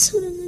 Surangan